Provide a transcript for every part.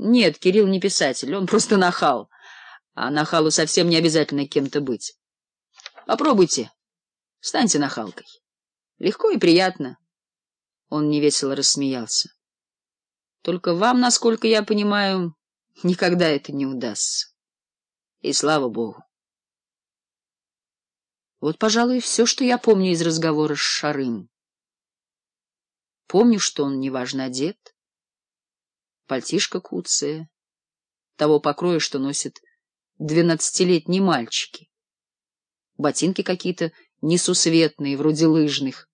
Нет, Кирилл не писатель, он просто нахал. А нахалу совсем не обязательно кем-то быть. Попробуйте. Станьте нахалкой. Легко и приятно. Он невесело рассмеялся. Только вам, насколько я понимаю, никогда это не удастся. И слава богу. Вот, пожалуй, все, что я помню из разговора с Шарым. Помню, что он неважно одет пальтишко куцее, того покроя, что носят двенадцатилетние мальчики. Ботинки какие-то несусветные, вроде лыжных.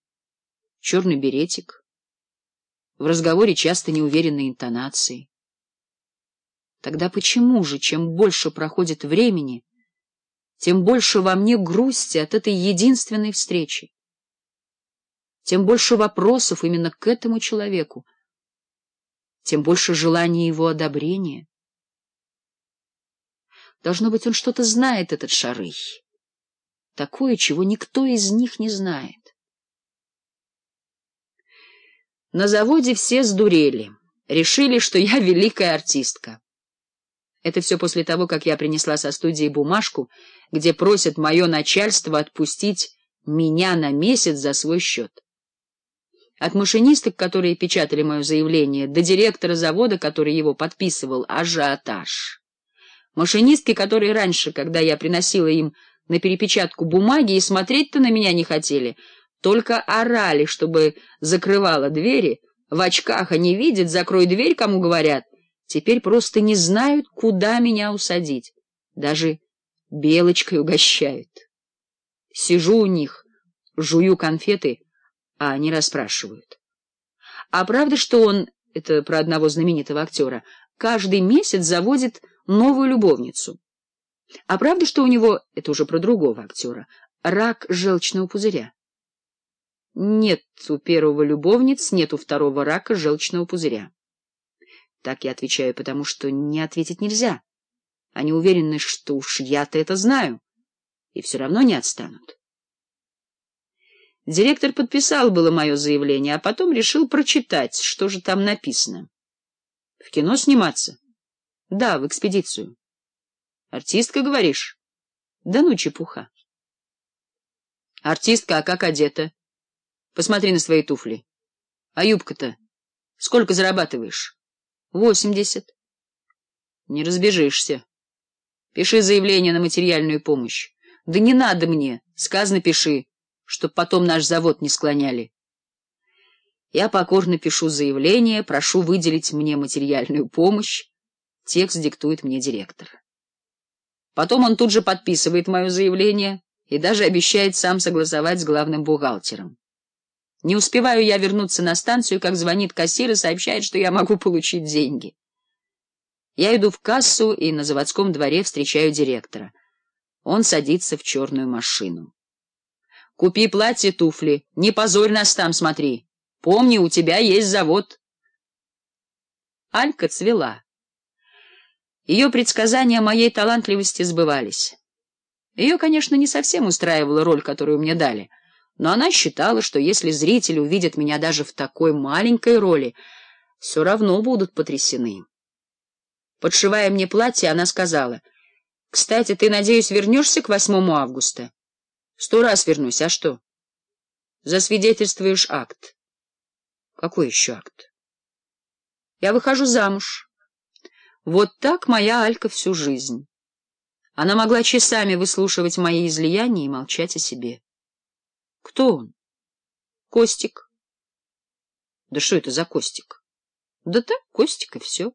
Черный беретик. В разговоре часто неуверенные интонации. Тогда почему же, чем больше проходит времени, тем больше во мне грусти от этой единственной встречи? Тем больше вопросов именно к этому человеку, тем больше желание его одобрения. Должно быть, он что-то знает, этот Шарый. Такое, чего никто из них не знает. На заводе все сдурели. Решили, что я великая артистка. Это все после того, как я принесла со студии бумажку, где просят мое начальство отпустить меня на месяц за свой счет. От машинисток, которые печатали мое заявление, до директора завода, который его подписывал, ажиотаж. Машинистки, которые раньше, когда я приносила им на перепечатку бумаги, и смотреть-то на меня не хотели, только орали, чтобы закрывала двери, в очках они видят, закрой дверь, кому говорят, теперь просто не знают, куда меня усадить. Даже белочкой угощают. Сижу у них, жую конфеты — а они расспрашивают. А правда, что он, это про одного знаменитого актера, каждый месяц заводит новую любовницу? А правда, что у него, это уже про другого актера, рак желчного пузыря? Нет у первого любовниц, нет у второго рака желчного пузыря. Так я отвечаю, потому что не ответить нельзя. Они уверены, что уж я-то это знаю, и все равно не отстанут. Директор подписал было мое заявление, а потом решил прочитать, что же там написано. — В кино сниматься? — Да, в экспедицию. — Артистка, говоришь? — Да ну, чепуха. — Артистка, а как одета? — Посмотри на свои туфли. — А юбка-то? Сколько зарабатываешь? — Восемьдесят. — Не разбежишься. Пиши заявление на материальную помощь. — Да не надо мне. Сказано, пиши чтобы потом наш завод не склоняли. Я покорно пишу заявление, прошу выделить мне материальную помощь. Текст диктует мне директор. Потом он тут же подписывает мое заявление и даже обещает сам согласовать с главным бухгалтером. Не успеваю я вернуться на станцию, как звонит кассир и сообщает, что я могу получить деньги. Я иду в кассу и на заводском дворе встречаю директора. Он садится в черную машину. Купи платье, туфли. Не позорь нас там, смотри. Помни, у тебя есть завод. Алька цвела. Ее предсказания моей талантливости сбывались. Ее, конечно, не совсем устраивала роль, которую мне дали, но она считала, что если зрители увидят меня даже в такой маленькой роли, все равно будут потрясены. Подшивая мне платье, она сказала, «Кстати, ты, надеюсь, вернешься к 8 августа?» Сто раз вернусь, а что? Засвидетельствуешь акт. Какой еще акт? Я выхожу замуж. Вот так моя Алька всю жизнь. Она могла часами выслушивать мои излияния и молчать о себе. Кто он? Костик. Да что это за Костик? Да так, Костик и все.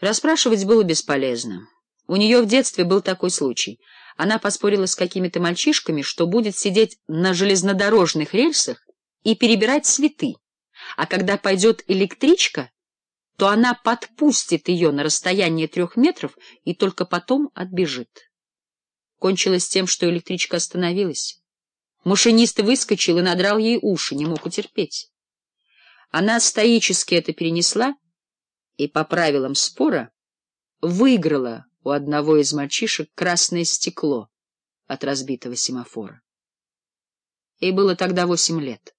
Расспрашивать было бесполезно. У нее в детстве был такой случай. Она поспорила с какими-то мальчишками, что будет сидеть на железнодорожных рельсах и перебирать цветы. А когда пойдет электричка, то она подпустит ее на расстояние трех метров и только потом отбежит. Кончилось тем, что электричка остановилась. Машинист выскочил и надрал ей уши, не мог утерпеть. Она стоически это перенесла и по правилам спора выиграла у одного из мальчишек красное стекло от разбитого семафора. Ей было тогда восемь лет.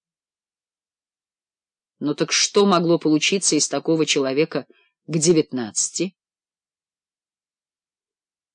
Но так что могло получиться из такого человека к девятнадцати?